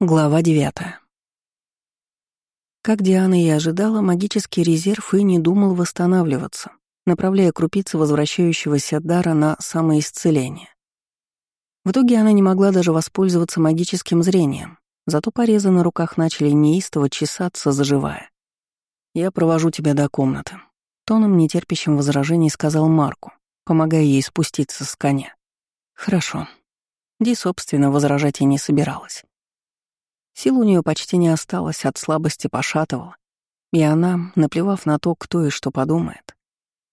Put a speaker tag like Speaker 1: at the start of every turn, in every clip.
Speaker 1: Глава девятая. Как Диана и ожидала, магический резерв и не думал восстанавливаться, направляя крупицы возвращающегося дара на самоисцеление. В итоге она не могла даже воспользоваться магическим зрением, зато порезы на руках начали неистово чесаться, заживая. «Я провожу тебя до комнаты», — тоном, нетерпящим возражений, сказал Марку, помогая ей спуститься с коня. «Хорошо». Ди, собственно, возражать и не собиралась. Сил у нее почти не осталось, от слабости пошатывала. И она, наплевав на то, кто и что подумает,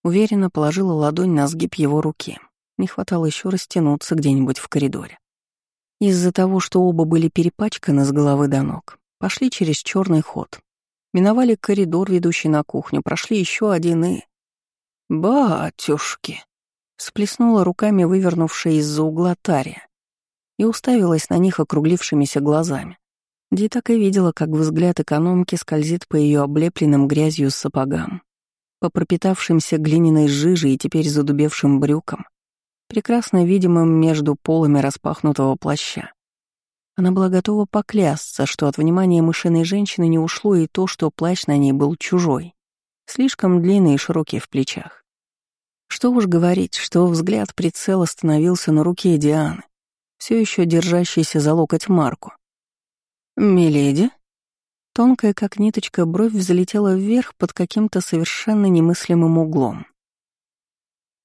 Speaker 1: уверенно положила ладонь на сгиб его руки. Не хватало еще растянуться где-нибудь в коридоре. Из-за того, что оба были перепачканы с головы до ног, пошли через черный ход. Миновали коридор, ведущий на кухню, прошли еще один и... «Батюшки!» — всплеснула руками вывернувшая из-за угла Тария и уставилась на них округлившимися глазами. Ди так и видела, как взгляд экономки скользит по ее облепленным грязью сапогам, по пропитавшимся глиняной жижей и теперь задубевшим брюкам, прекрасно видимым между полами распахнутого плаща. Она была готова поклясться, что от внимания мышиной женщины не ушло и то, что плащ на ней был чужой, слишком длинный и широкий в плечах. Что уж говорить, что взгляд прицел остановился на руке Дианы, все еще держащейся за локоть Марку, «Миледи?» Тонкая, как ниточка, бровь взлетела вверх под каким-то совершенно немыслимым углом.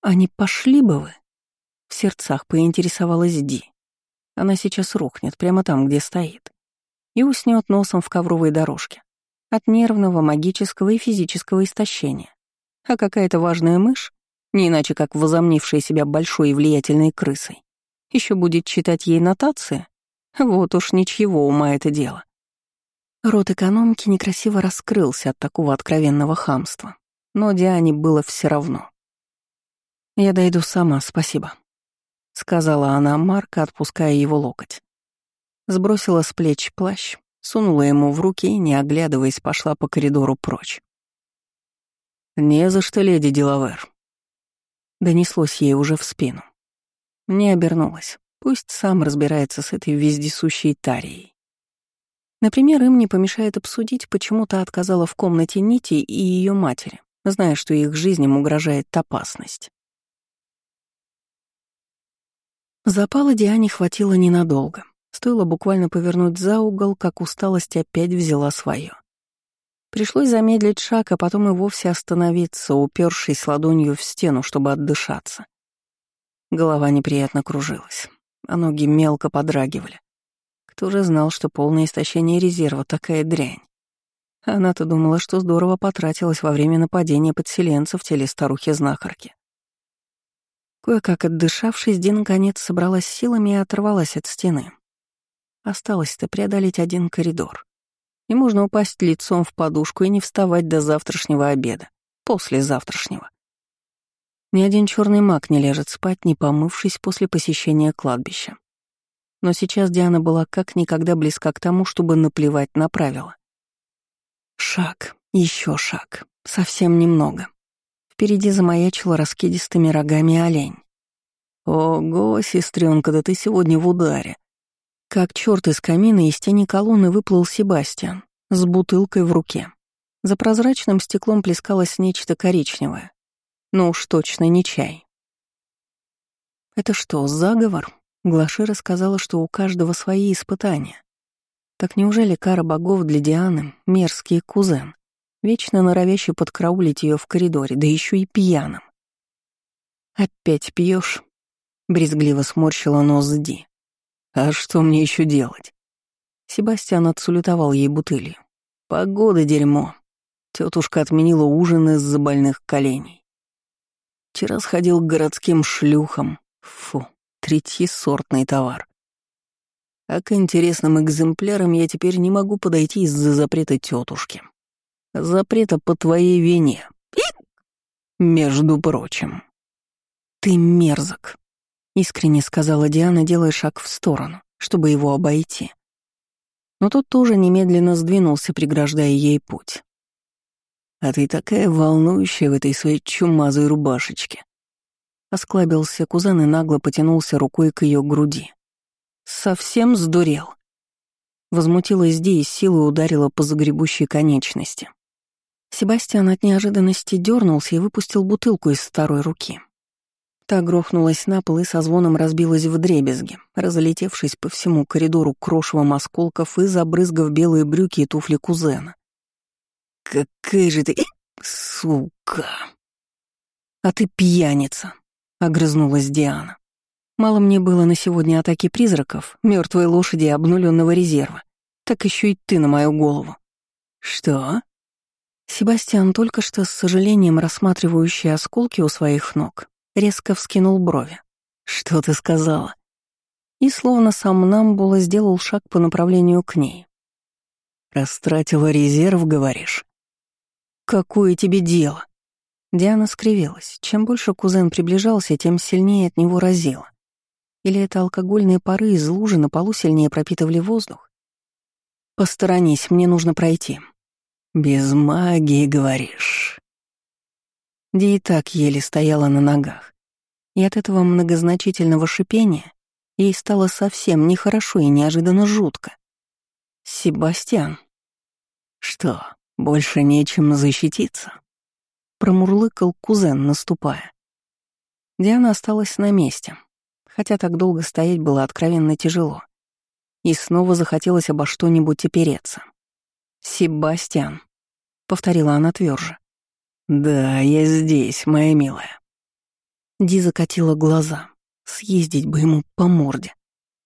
Speaker 1: «А не пошли бы вы?» В сердцах поинтересовалась Ди. Она сейчас рухнет прямо там, где стоит, и уснет носом в ковровой дорожке от нервного, магического и физического истощения. А какая-то важная мышь, не иначе как возомнившая себя большой и влиятельной крысой, еще будет читать ей нотации вот уж ничего ума это дело. Рот экономки некрасиво раскрылся от такого откровенного хамства, но Диане было все равно. «Я дойду сама, спасибо», — сказала она Марка, отпуская его локоть. Сбросила с плеч плащ, сунула ему в руки и, не оглядываясь, пошла по коридору прочь. «Не за что, леди Делавер», — донеслось ей уже в спину. Не обернулась. Пусть сам разбирается с этой вездесущей тарией. Например, им не помешает обсудить, почему та отказала в комнате Нити и ее матери, зная, что их жизням угрожает опасность. Запала Диане хватило ненадолго. Стоило буквально повернуть за угол, как усталость опять взяла свое. Пришлось замедлить шаг, а потом и вовсе остановиться, упершись ладонью в стену, чтобы отдышаться. Голова неприятно кружилась а ноги мелко подрагивали. Кто же знал, что полное истощение резерва такая дрянь? Она-то думала, что здорово потратилась во время нападения подселенца в теле старухи-знахарки. Кое-как отдышавшись, Ди наконец собралась силами и оторвалась от стены. Осталось-то преодолеть один коридор. И можно упасть лицом в подушку и не вставать до завтрашнего обеда. После завтрашнего. Ни один черный маг не ляжет спать, не помывшись после посещения кладбища. Но сейчас Диана была как никогда близка к тому, чтобы наплевать на правила. Шаг, еще шаг, совсем немного. Впереди замаячила раскидистыми рогами олень. «Ого, сестренка, да ты сегодня в ударе!» Как черт из камина из тени колонны выплыл Себастьян с бутылкой в руке. За прозрачным стеклом плескалось нечто коричневое, но уж точно не чай. Это что, заговор? Глаши рассказала, что у каждого свои испытания. Так неужели кара богов для Дианы — мерзкий кузен, вечно норовящий подкраулить ее в коридоре, да еще и пьяным? «Опять пьешь? брезгливо сморщила нос Ди. «А что мне еще делать?» Себастьян отсулютовал ей бутылью. «Погода дерьмо. Тетушка отменила ужин из-за больных коленей. Вчера сходил к городским шлюхам. Фу, третьесортный товар. А к интересным экземплярам я теперь не могу подойти из-за запрета тетушки. Запрета по твоей вине. Между прочим. Ты мерзок, искренне сказала Диана, делая шаг в сторону, чтобы его обойти. Но тот тоже немедленно сдвинулся, преграждая ей путь. А ты такая волнующая в этой своей чумазой рубашечке. Осклабился кузен и нагло потянулся рукой к ее груди. Совсем сдурел. Возмутилась Ди и силой ударила по загребущей конечности. Себастьян от неожиданности дернулся и выпустил бутылку из второй руки. Та грохнулась на пол и со звоном разбилась в дребезги, разлетевшись по всему коридору крошевом осколков и забрызгав белые брюки и туфли кузена. «Какая же ты... сука!» «А ты пьяница!» — огрызнулась Диана. «Мало мне было на сегодня атаки призраков, мертвой лошади и обнуленного резерва. Так еще и ты на мою голову». «Что?» Себастьян, только что с сожалением рассматривающий осколки у своих ног, резко вскинул брови. «Что ты сказала?» И словно сам Намбула сделал шаг по направлению к ней. «Растратила резерв, говоришь?» «Какое тебе дело?» Диана скривилась. Чем больше кузен приближался, тем сильнее от него разило. Или это алкогольные пары из лужи на полу сильнее пропитывали воздух? «Посторонись, мне нужно пройти». «Без магии, говоришь?» Ди и так еле стояла на ногах. И от этого многозначительного шипения ей стало совсем нехорошо и неожиданно жутко. «Себастьян». «Что, больше нечем защититься?» Промурлыкал кузен, наступая. Диана осталась на месте, хотя так долго стоять было откровенно тяжело. И снова захотелось обо что-нибудь опереться. «Себастьян», — повторила она тверже. «Да, я здесь, моя милая». Ди закатила глаза. Съездить бы ему по морде.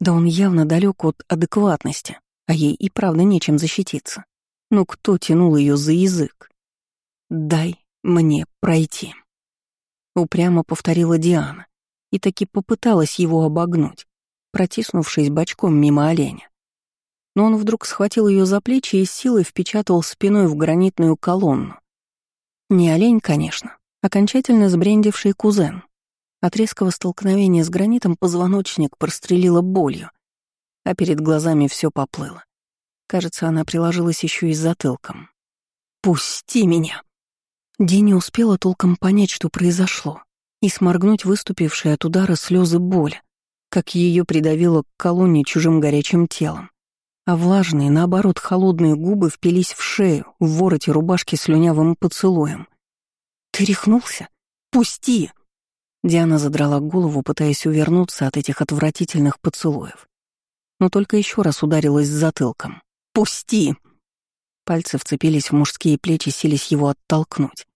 Speaker 1: Да он явно далек от адекватности, а ей и правда нечем защититься. Но кто тянул ее за язык? «Дай мне пройти», — упрямо повторила Диана и таки попыталась его обогнуть, протиснувшись бочком мимо оленя. Но он вдруг схватил ее за плечи и силой впечатал спиной в гранитную колонну, не олень, конечно, окончательно сбрендивший кузен. От резкого столкновения с гранитом позвоночник прострелила болью, а перед глазами все поплыло. Кажется, она приложилась еще и затылком. «Пусти меня!» Ди успела толком понять, что произошло, и сморгнуть выступившие от удара слезы боли, как ее придавило к колонне чужим горячим телом. А влажные, наоборот, холодные губы впились в шею, в вороте рубашки слюнявым поцелуем. «Ты рехнулся? Пусти!» Диана задрала голову, пытаясь увернуться от этих отвратительных поцелуев. Но только еще раз ударилась затылком. «Пусти!» Пальцы вцепились в мужские плечи, сились его оттолкнуть.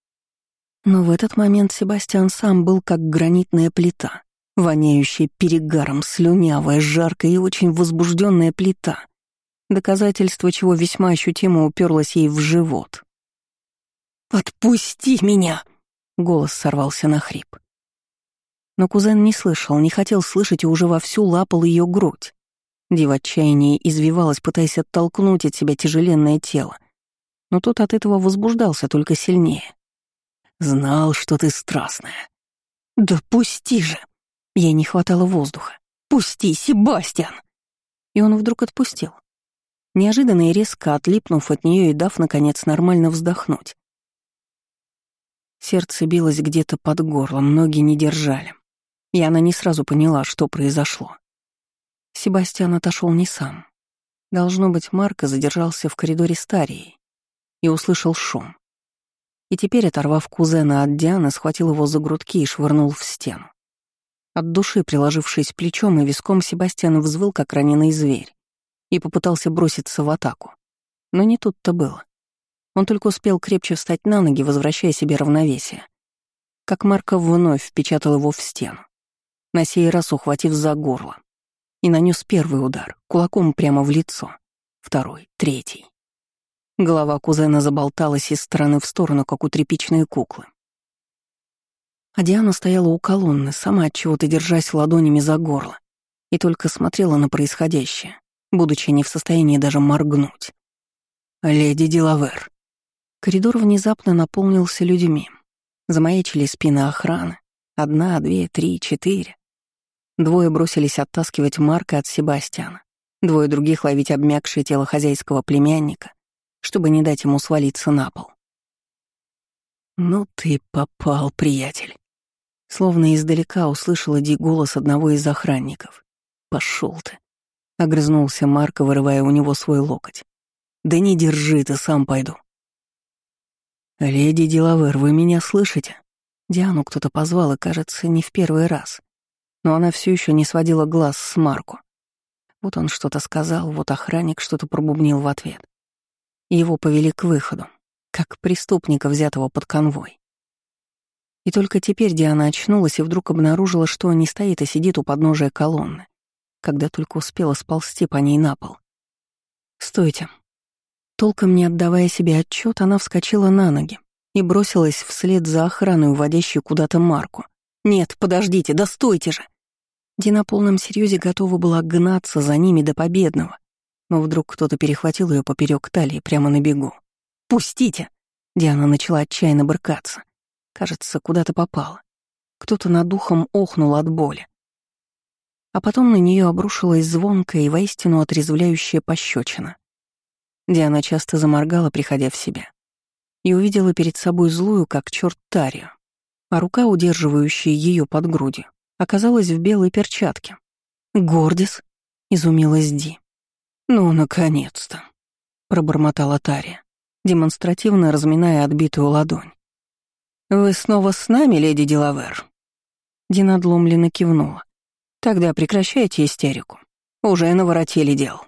Speaker 1: Но в этот момент Себастьян сам был как гранитная плита, воняющая перегаром, слюнявая, жаркая и очень возбужденная плита, доказательство чего весьма ощутимо уперлось ей в живот. «Отпусти меня!» — голос сорвался на хрип. Но кузен не слышал, не хотел слышать и уже вовсю лапал ее грудь. Ди в отчаянии извивалась, пытаясь оттолкнуть от себя тяжеленное тело. Но тот от этого возбуждался только сильнее. «Знал, что ты страстная». «Да пусти же!» Ей не хватало воздуха. «Пусти, Себастьян!» И он вдруг отпустил. Неожиданно и резко отлипнув от нее и дав, наконец, нормально вздохнуть. Сердце билось где-то под горлом, ноги не держали. И она не сразу поняла, что произошло. Себастьян отошел не сам. Должно быть, Марко задержался в коридоре Старии и услышал шум. И теперь, оторвав кузена от Дианы, схватил его за грудки и швырнул в стену. От души, приложившись плечом и виском, Себастьян взвыл, как раненый зверь, и попытался броситься в атаку. Но не тут-то было. Он только успел крепче встать на ноги, возвращая себе равновесие. Как Марков вновь впечатал его в стену, на сей раз ухватив за горло. И нанес первый удар, кулаком прямо в лицо. Второй, третий. Голова кузена заболталась из стороны в сторону, как у тряпичной куклы. А Диана стояла у колонны, сама от чего-то держась ладонями за горло, и только смотрела на происходящее, будучи не в состоянии даже моргнуть. «Леди Дилавер», Коридор внезапно наполнился людьми. Замаячили спины охраны. Одна, две, три, четыре. Двое бросились оттаскивать Марка от Себастьяна. Двое других ловить обмякшее тело хозяйского племянника, чтобы не дать ему свалиться на пол. «Ну ты попал, приятель!» Словно издалека услышала Ди голос одного из охранников. «Пошел ты!» — огрызнулся Марко, вырывая у него свой локоть. «Да не держи, ты сам пойду». «Леди Делавер, вы меня слышите?» Диану кто-то позвал, и, кажется, не в первый раз. Но она все еще не сводила глаз с Марку. Вот он что-то сказал, вот охранник что-то пробубнил в ответ. его повели к выходу, как преступника, взятого под конвой. И только теперь Диана очнулась и вдруг обнаружила, что не стоит, а сидит у подножия колонны, когда только успела сползти по ней на пол. «Стойте», Толком не отдавая себе отчет, она вскочила на ноги и бросилась вслед за охраной, уводящей куда-то Марку. «Нет, подождите, да стойте же!» Ди на полном серьезе готова была гнаться за ними до победного, но вдруг кто-то перехватил ее поперек талии прямо на бегу. «Пустите!» Диана начала отчаянно брыкаться. Кажется, куда-то попала. Кто-то над ухом охнул от боли. А потом на нее обрушилась звонкая и воистину отрезвляющая пощечина. Диана часто заморгала, приходя в себя, и увидела перед собой злую, как черт Тарию, а рука, удерживающая ее под грудью, оказалась в белой перчатке. «Гордис?» — изумилась Ди. «Ну, наконец-то!» — пробормотала Тария, демонстративно разминая отбитую ладонь. «Вы снова с нами, леди Делавер?» Дина надломленно кивнула. «Тогда прекращайте истерику. Уже наворотили дел».